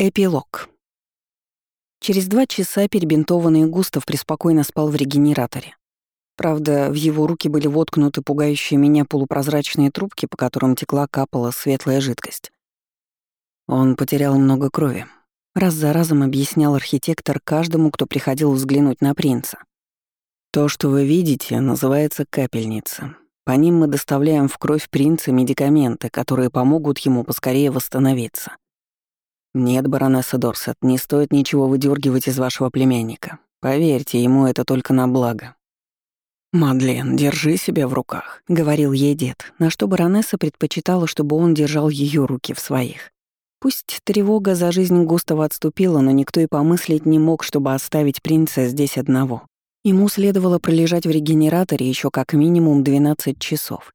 Эпилог. Через два часа перебинтованный Густав преспокойно спал в регенераторе. Правда, в его руки были воткнуты пугающие меня полупрозрачные трубки, по которым текла капала светлая жидкость. Он потерял много крови. Раз за разом объяснял архитектор каждому, кто приходил взглянуть на принца. То, что вы видите, называется капельница. По ним мы доставляем в кровь принца медикаменты, которые помогут ему поскорее восстановиться. «Нет, баронесса Дорсет, не стоит ничего выдергивать из вашего племянника. Поверьте, ему это только на благо». «Мадлен, держи себя в руках», — говорил ей дед, на что баронесса предпочитала, чтобы он держал ее руки в своих. Пусть тревога за жизнь Густава отступила, но никто и помыслить не мог, чтобы оставить принца здесь одного. Ему следовало пролежать в регенераторе еще как минимум 12 часов.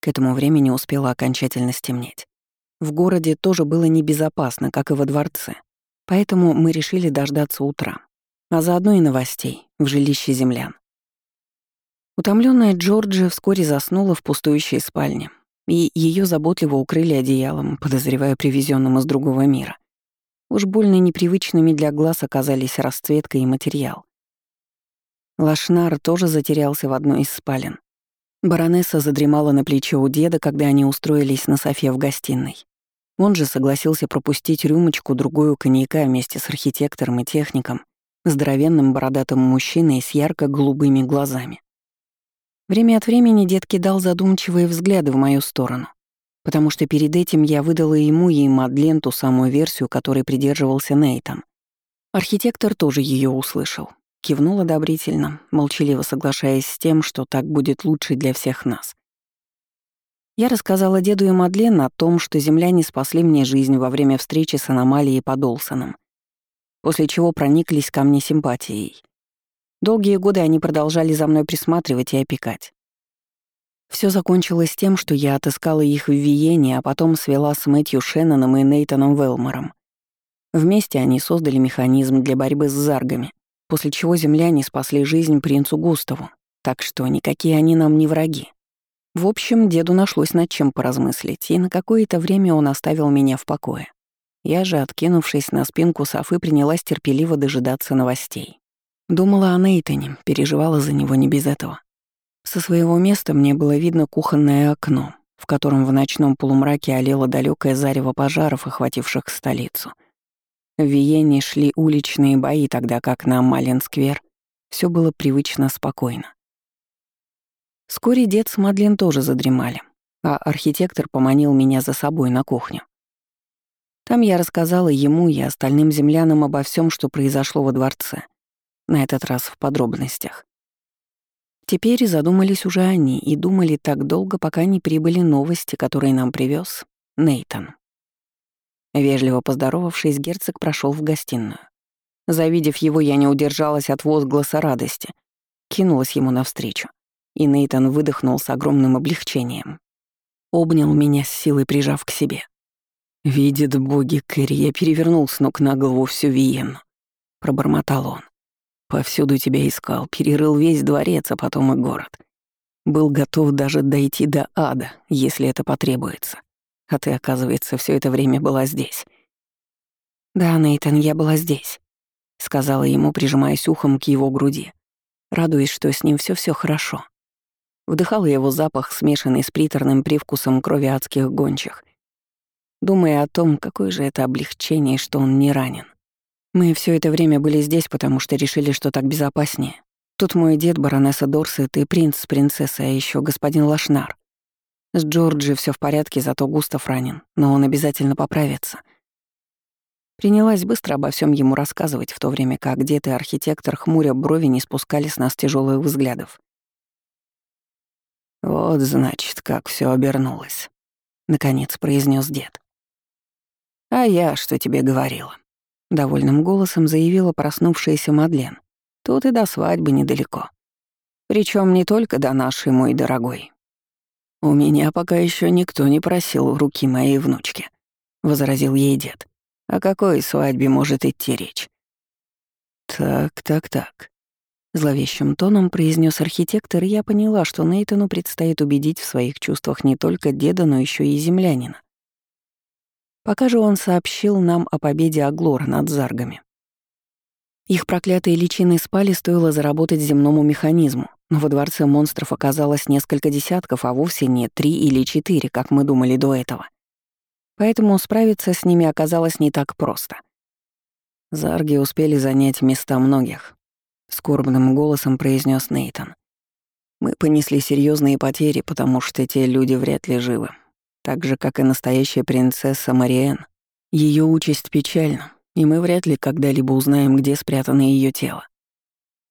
К этому времени успело окончательно стемнеть. В городе тоже было небезопасно, как и во дворце. Поэтому мы решили дождаться утра. А заодно и новостей в жилище землян. Утомленная Джорджи вскоре заснула в пустующей спальне, и ее заботливо укрыли одеялом, подозревая привезенным из другого мира. Уж больно непривычными для глаз оказались расцветка и материал. Лашнар тоже затерялся в одной из спален. Баронесса задремала на плече у деда, когда они устроились на софе в гостиной. Он же согласился пропустить рюмочку-другую коньяка вместе с архитектором и техником, здоровенным бородатым мужчиной с ярко-голубыми глазами. Время от времени дед кидал задумчивые взгляды в мою сторону, потому что перед этим я выдала ему и Мадлен ту самую версию, которой придерживался Нейтан. Архитектор тоже ее услышал Кивнул одобрительно, молчаливо соглашаясь с тем, что так будет лучше для всех нас. Я рассказала деду и Мадлен о том, что земляне спасли мне жизнь во время встречи с аномалией под Олсоном, после чего прониклись ко мне симпатией. Долгие годы они продолжали за мной присматривать и опекать. Все закончилось тем, что я отыскала их в Виене, а потом свела с Мэтью Шенноном и Нейтаном Велмором. Вместе они создали механизм для борьбы с заргами, после чего земляне спасли жизнь принцу Густаву, так что никакие они нам не враги. В общем, деду нашлось над чем поразмыслить, и на какое-то время он оставил меня в покое. Я же, откинувшись на спинку Софы, принялась терпеливо дожидаться новостей. Думала о Нейтане, переживала за него не без этого. Со своего места мне было видно кухонное окно, в котором в ночном полумраке олело далекое зарево пожаров, охвативших столицу — в Виене шли уличные бои, тогда как на Малин-сквер все было привычно спокойно. Вскоре дед с Мадлен тоже задремали, а архитектор поманил меня за собой на кухню. Там я рассказала ему и остальным землянам обо всем, что произошло во дворце, на этот раз в подробностях. Теперь задумались уже они и думали так долго, пока не прибыли новости, которые нам привез Нейтан. Вежливо поздоровавшись, герцог прошел в гостиную. Завидев его, я не удержалась от возгласа радости. Кинулась ему навстречу. И Нейтан выдохнул с огромным облегчением. Обнял меня с силой, прижав к себе. «Видит боги, Кэрри, я перевернул с ног на голову всю Виену», — пробормотал он. «Повсюду тебя искал, перерыл весь дворец, а потом и город. Был готов даже дойти до ада, если это потребуется. А ты, оказывается, все это время была здесь. Да, Нейтан, я была здесь, сказала ему, прижимаясь ухом к его груди, радуясь, что с ним все все хорошо. Вдыхала его запах, смешанный с приторным привкусом крови адских гончих, думая о том, какое же это облегчение, что он не ранен. Мы все это время были здесь, потому что решили, что так безопаснее. Тут мой дед, баронесса Дорсет, и принц с принцессой, а еще господин Лашнар. С Джорджи все в порядке, зато Густав ранен, но он обязательно поправится. Принялась быстро обо всем ему рассказывать, в то время как дед и архитектор хмуря брови не спускали с нас тяжелых взглядов. «Вот, значит, как все обернулось», — наконец произнес дед. «А я что тебе говорила?» — довольным голосом заявила проснувшаяся Мадлен. «Тут и до свадьбы недалеко. Причем не только до нашей, мой дорогой, «У меня пока еще никто не просил руки моей внучки», — возразил ей дед. «О какой свадьбе может идти речь?» «Так, так, так», — зловещим тоном произнес архитектор, и я поняла, что Нейтану предстоит убедить в своих чувствах не только деда, но еще и землянина. Пока же он сообщил нам о победе Аглора над Заргами. Их проклятые личины спали, стоило заработать земному механизму, но во дворце монстров оказалось несколько десятков, а вовсе не три или четыре, как мы думали до этого. Поэтому справиться с ними оказалось не так просто. Зарги успели занять места многих, скорбным голосом произнес Нейтон. Мы понесли серьезные потери, потому что те люди вряд ли живы. Так же, как и настоящая принцесса Мариэн. Ее участь печальна, и мы вряд ли когда-либо узнаем, где спрятано ее тело.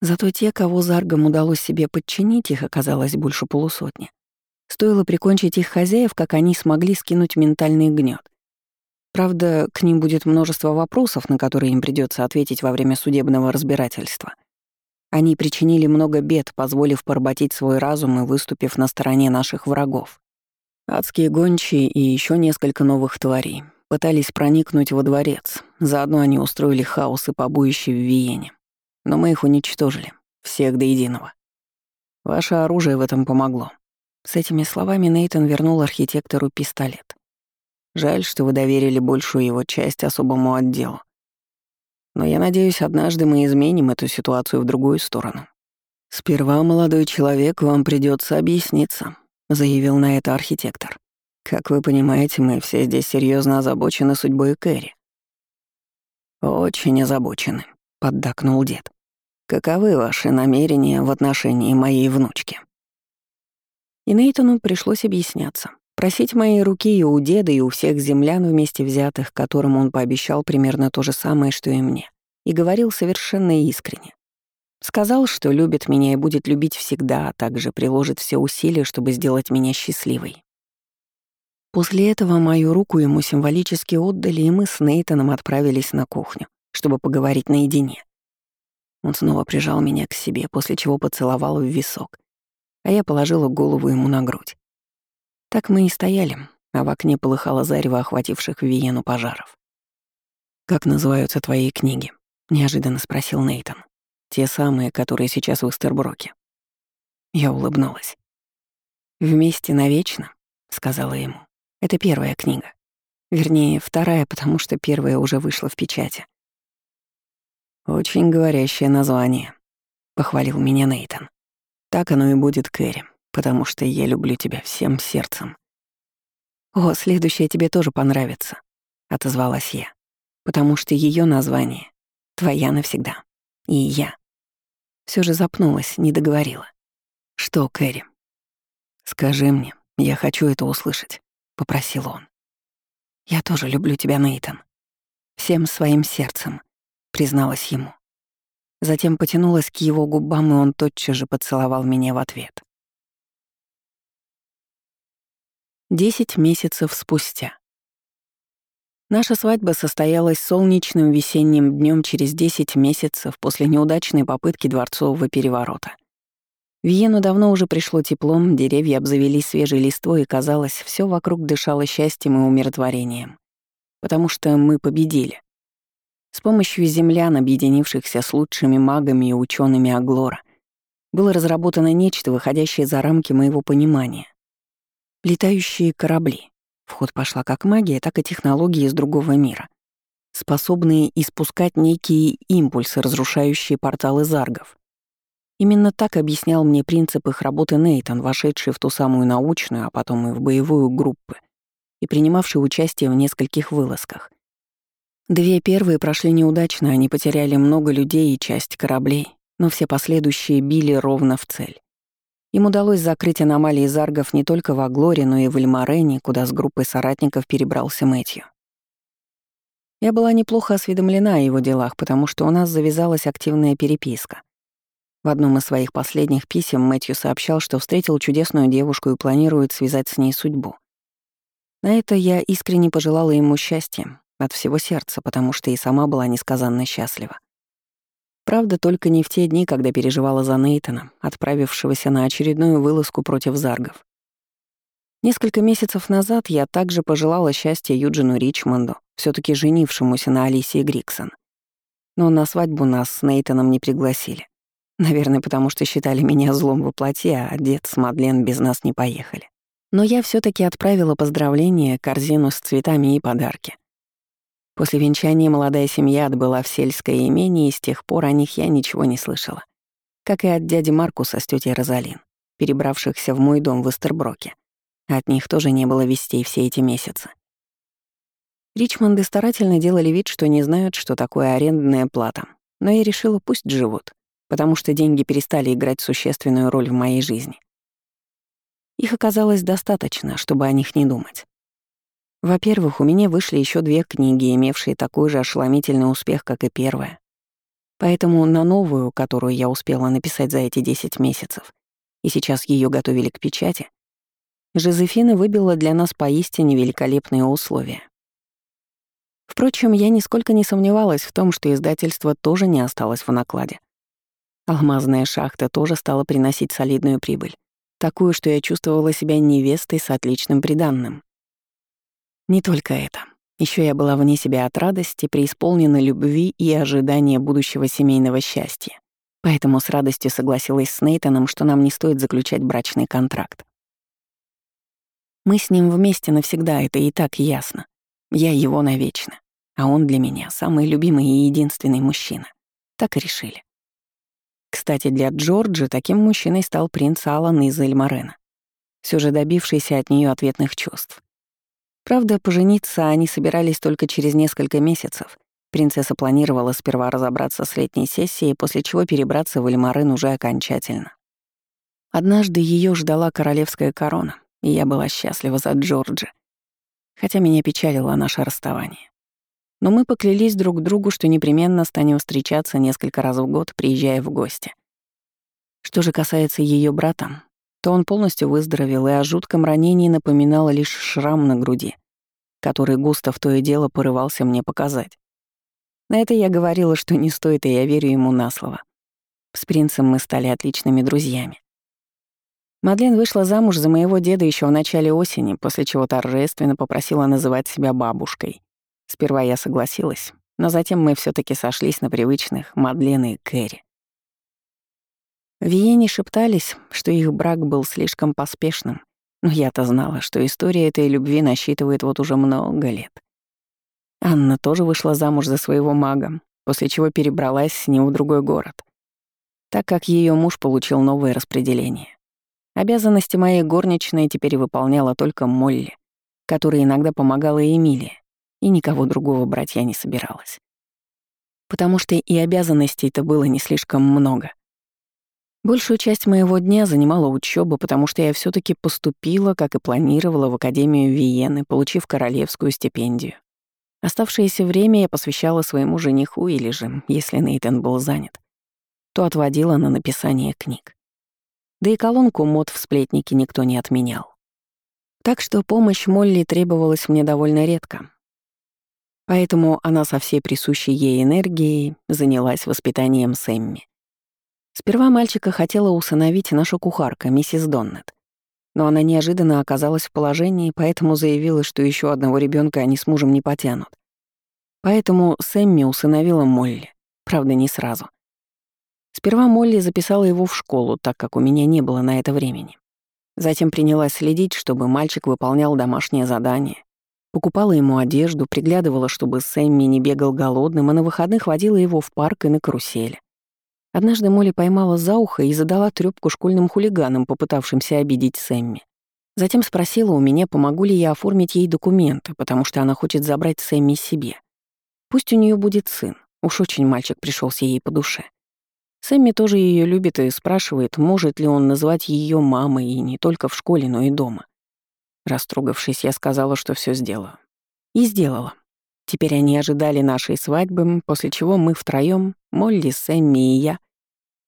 Зато те, кого Заргам удалось себе подчинить, их оказалось больше полусотни. Стоило прикончить их хозяев, как они смогли скинуть ментальный гнет. Правда, к ним будет множество вопросов, на которые им придется ответить во время судебного разбирательства. Они причинили много бед, позволив поработить свой разум и выступив на стороне наших врагов. Адские гончие и еще несколько новых тварей пытались проникнуть во дворец. Заодно они устроили хаос и побоище в Виене. Но мы их уничтожили. Всех до единого. Ваше оружие в этом помогло. С этими словами Нейтон вернул архитектору пистолет. Жаль, что вы доверили большую его часть особому отделу. Но я надеюсь, однажды мы изменим эту ситуацию в другую сторону. Сперва, молодой человек, вам придется объясниться, заявил на это архитектор. Как вы понимаете, мы все здесь серьезно озабочены судьбой Кэрри. Очень озабочены, поддакнул дед. Каковы ваши намерения в отношении моей внучки? И Нейтану пришлось объясняться. Просить моей руки и у деда, и у всех землян вместе взятых, которым он пообещал примерно то же самое, что и мне. И говорил совершенно искренне. Сказал, что любит меня и будет любить всегда, а также приложит все усилия, чтобы сделать меня счастливой. После этого мою руку ему символически отдали, и мы с Нейтаном отправились на кухню, чтобы поговорить наедине. Он снова прижал меня к себе, после чего поцеловал в висок, а я положила голову ему на грудь. Так мы и стояли, а в окне полыхало зарево охвативших Виену пожаров. «Как называются твои книги?» — неожиданно спросил Нейтон. «Те самые, которые сейчас в Эстерброке». Я улыбнулась. «Вместе навечно», — сказала ему. «Это первая книга. Вернее, вторая, потому что первая уже вышла в печати». «Очень говорящее название», — похвалил меня Нейтон. «Так оно и будет, Кэрри потому что я люблю тебя всем сердцем». «О, следующее тебе тоже понравится», — отозвалась я, «потому что ее название — твоя навсегда. И я». Все же запнулась, не договорила. «Что, Кэрри?» «Скажи мне, я хочу это услышать», — попросил он. «Я тоже люблю тебя, Нейтан. Всем своим сердцем», — призналась ему. Затем потянулась к его губам, и он тотчас же поцеловал меня в ответ. Десять месяцев спустя. Наша свадьба состоялась солнечным весенним днем через десять месяцев после неудачной попытки дворцового переворота. Виену давно уже пришло теплом, деревья обзавелись свежей листвой, и, казалось, все вокруг дышало счастьем и умиротворением. Потому что мы победили. С помощью землян, объединившихся с лучшими магами и учеными Аглора, было разработано нечто, выходящее за рамки моего понимания Летающие корабли. В ход пошла как магия, так и технологии из другого мира, способные испускать некие импульсы, разрушающие порталы заргов. Именно так объяснял мне принцип их работы Нейтон, вошедший в ту самую научную, а потом и в боевую группы, и принимавший участие в нескольких вылазках. Две первые прошли неудачно, они потеряли много людей и часть кораблей, но все последующие били ровно в цель. Им удалось закрыть аномалии заргов не только в Аглоре, но и в Эльмарене, куда с группой соратников перебрался Мэтью. Я была неплохо осведомлена о его делах, потому что у нас завязалась активная переписка. В одном из своих последних писем Мэтью сообщал, что встретил чудесную девушку и планирует связать с ней судьбу. На это я искренне пожелала ему счастья, от всего сердца, потому что и сама была несказанно счастлива. Правда, только не в те дни, когда переживала за Нейтана, отправившегося на очередную вылазку против заргов. Несколько месяцев назад я также пожелала счастья Юджину Ричмонду, все таки женившемуся на Алисии Гриксон. Но на свадьбу нас с Нейтаном не пригласили. Наверное, потому что считали меня злом во плоти, а дед с Мадлен без нас не поехали. Но я все таки отправила поздравления, корзину с цветами и подарки. После венчания молодая семья отбыла в сельское имение, и с тех пор о них я ничего не слышала. Как и от дяди Маркуса с тетей Розалин, перебравшихся в мой дом в Эстерброке. От них тоже не было вестей все эти месяцы. Ричмонды старательно делали вид, что не знают, что такое арендная плата, но я решила, пусть живут, потому что деньги перестали играть существенную роль в моей жизни. Их оказалось достаточно, чтобы о них не думать. Во-первых, у меня вышли еще две книги, имевшие такой же ошеломительный успех, как и первая. Поэтому на новую, которую я успела написать за эти 10 месяцев, и сейчас ее готовили к печати, Жозефина выбила для нас поистине великолепные условия. Впрочем, я нисколько не сомневалась в том, что издательство тоже не осталось в накладе. Алмазная шахта тоже стала приносить солидную прибыль, такую, что я чувствовала себя невестой с отличным приданным. Не только это. Еще я была вне себя от радости, преисполнена любви и ожидания будущего семейного счастья. Поэтому с радостью согласилась с Нейтаном, что нам не стоит заключать брачный контракт. Мы с ним вместе навсегда, это и так ясно. Я его навечно, а он для меня самый любимый и единственный мужчина. Так и решили. Кстати, для Джорджа таким мужчиной стал принц Алан из Эльмарена, все же добившийся от нее ответных чувств. Правда, пожениться они собирались только через несколько месяцев. Принцесса планировала сперва разобраться с летней сессией, после чего перебраться в Эльмарен уже окончательно. Однажды ее ждала королевская корона, и я была счастлива за Джорджа, хотя меня печалило наше расставание. Но мы поклялись друг другу, что непременно станем встречаться несколько раз в год, приезжая в гости. Что же касается ее брата, то он полностью выздоровел, и о жутком ранении напоминало лишь шрам на груди, который Густав то и дело порывался мне показать. На это я говорила, что не стоит, и я верю ему на слово. С принцем мы стали отличными друзьями. Мадлен вышла замуж за моего деда еще в начале осени, после чего торжественно попросила называть себя бабушкой. Сперва я согласилась, но затем мы все таки сошлись на привычных Мадлен и Кэрри. В шептались, что их брак был слишком поспешным, но я-то знала, что история этой любви насчитывает вот уже много лет. Анна тоже вышла замуж за своего мага, после чего перебралась с ним в другой город, так как ее муж получил новое распределение. Обязанности моей горничной теперь выполняла только Молли, которая иногда помогала Эмилии, и никого другого брать я не собиралась. Потому что и обязанностей-то было не слишком много — Большую часть моего дня занимала учеба, потому что я все таки поступила, как и планировала, в Академию Виены, получив королевскую стипендию. Оставшееся время я посвящала своему жениху или же, если Нейтан был занят, то отводила на написание книг. Да и колонку мод в сплетнике никто не отменял. Так что помощь Молли требовалась мне довольно редко. Поэтому она со всей присущей ей энергией занялась воспитанием Сэмми. Сперва мальчика хотела усыновить наша кухарка, миссис Доннет. Но она неожиданно оказалась в положении, поэтому заявила, что еще одного ребенка они с мужем не потянут. Поэтому Сэмми усыновила Молли. Правда, не сразу. Сперва Молли записала его в школу, так как у меня не было на это времени. Затем принялась следить, чтобы мальчик выполнял домашнее задание. Покупала ему одежду, приглядывала, чтобы Сэмми не бегал голодным, а на выходных водила его в парк и на карусели. Однажды Молли поймала за ухо и задала трёпку школьным хулиганам, попытавшимся обидеть Сэмми. Затем спросила у меня, помогу ли я оформить ей документы, потому что она хочет забрать Сэмми себе. Пусть у нее будет сын, уж очень мальчик пришелся ей по душе. Сэмми тоже ее любит и спрашивает, может ли он назвать ее мамой и не только в школе, но и дома. Растрогавшись, я сказала, что все сделаю. И сделала. Теперь они ожидали нашей свадьбы, после чего мы втроем, Молли, Сэмми и я,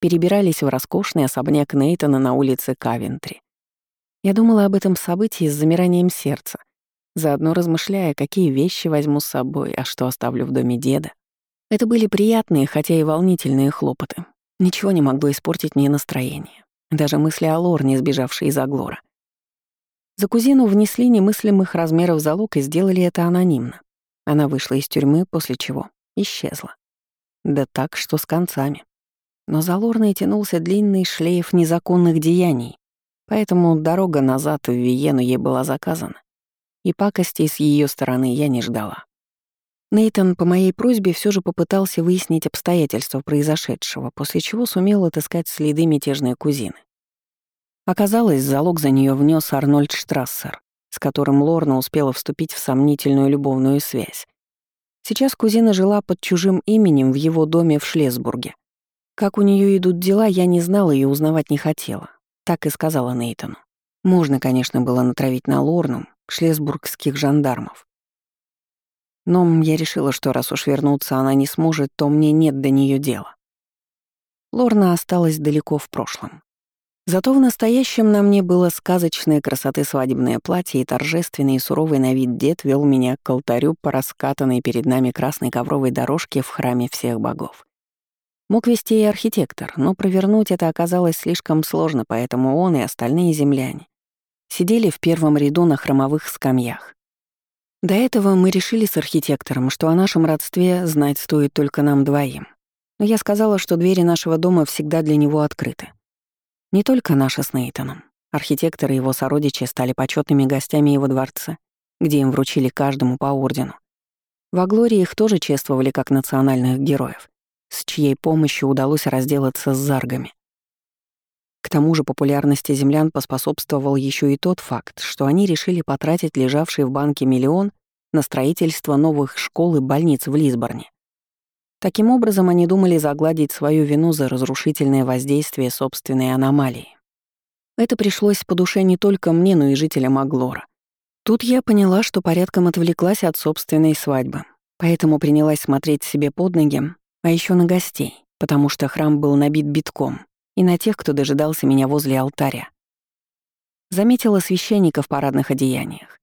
перебирались в роскошный особняк Нейтона на улице Кавентри. Я думала об этом событии с замиранием сердца, заодно размышляя, какие вещи возьму с собой, а что оставлю в доме деда. Это были приятные, хотя и волнительные хлопоты. Ничего не могло испортить мне настроение. Даже мысли о Лорне, сбежавшей из Аглора. За кузину внесли немыслимых размеров залог и сделали это анонимно. Она вышла из тюрьмы, после чего исчезла. Да так, что с концами. Но за Лорной тянулся длинный шлейф незаконных деяний, поэтому дорога назад в Виену ей была заказана, и пакостей с ее стороны я не ждала. Нейтон по моей просьбе все же попытался выяснить обстоятельства произошедшего, после чего сумел отыскать следы мятежной кузины. Оказалось, залог за нее внес Арнольд Штрассер, с которым Лорна успела вступить в сомнительную любовную связь. Сейчас кузина жила под чужим именем в его доме в Шлесбурге. Как у нее идут дела, я не знала и узнавать не хотела. Так и сказала Нейтану. Можно, конечно, было натравить на Лорну, шлесбургских жандармов. Но я решила, что раз уж вернуться она не сможет, то мне нет до нее дела. Лорна осталась далеко в прошлом. Зато в настоящем на мне было сказочной красоты свадебное платье, и торжественный и суровый на вид дед вел меня к алтарю по раскатанной перед нами красной ковровой дорожке в храме всех богов. Мог вести и архитектор, но провернуть это оказалось слишком сложно, поэтому он и остальные земляне сидели в первом ряду на хромовых скамьях. До этого мы решили с архитектором, что о нашем родстве знать стоит только нам двоим. Но я сказала, что двери нашего дома всегда для него открыты. Не только наша с Нейтаном. Архитектор и его сородичи стали почетными гостями его дворца, где им вручили каждому по ордену. В Аглории их тоже чествовали как национальных героев, с чьей помощью удалось разделаться с заргами. К тому же популярности землян поспособствовал еще и тот факт, что они решили потратить лежавший в банке миллион на строительство новых школ и больниц в Лисборне. Таким образом, они думали загладить свою вину за разрушительное воздействие собственной аномалии. Это пришлось по душе не только мне, но и жителям Аглора. Тут я поняла, что порядком отвлеклась от собственной свадьбы, поэтому принялась смотреть себе под ноги, а еще на гостей, потому что храм был набит битком — и на тех, кто дожидался меня возле алтаря. Заметила священника в парадных одеяниях.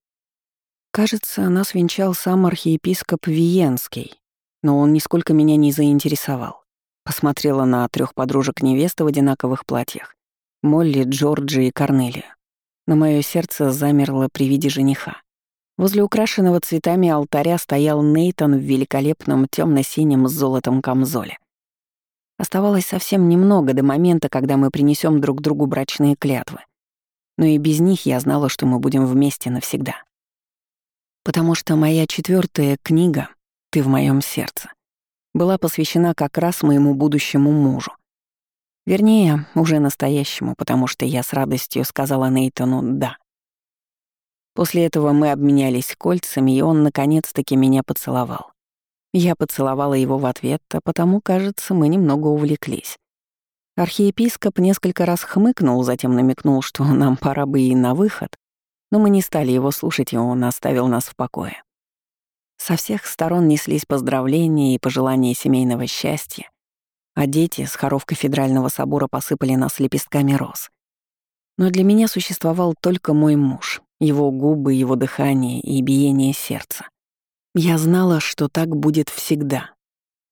Кажется, нас венчал сам архиепископ Виенский, но он нисколько меня не заинтересовал. Посмотрела на трех подружек невесты в одинаковых платьях. Молли, Джорджи и Корнелию. Но мое сердце замерло при виде жениха. Возле украшенного цветами алтаря стоял Нейтон в великолепном темно синем с золотом камзоле. Оставалось совсем немного до момента, когда мы принесем друг другу брачные клятвы. Но и без них я знала, что мы будем вместе навсегда. Потому что моя четвертая книга «Ты в моем сердце» была посвящена как раз моему будущему мужу. Вернее, уже настоящему, потому что я с радостью сказала Нейтану «да». После этого мы обменялись кольцами, и он наконец-таки меня поцеловал. Я поцеловала его в ответ, а потому, кажется, мы немного увлеклись. Архиепископ несколько раз хмыкнул, затем намекнул, что нам пора бы и на выход, но мы не стали его слушать, и он оставил нас в покое. Со всех сторон неслись поздравления и пожелания семейного счастья, а дети с хоров кафедрального собора посыпали нас лепестками роз. Но для меня существовал только мой муж, его губы, его дыхание и биение сердца. Я знала, что так будет всегда,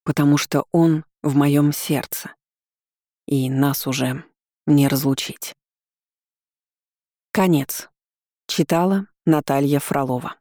потому что он в моем сердце, и нас уже не разлучить. Конец. Читала Наталья Фролова.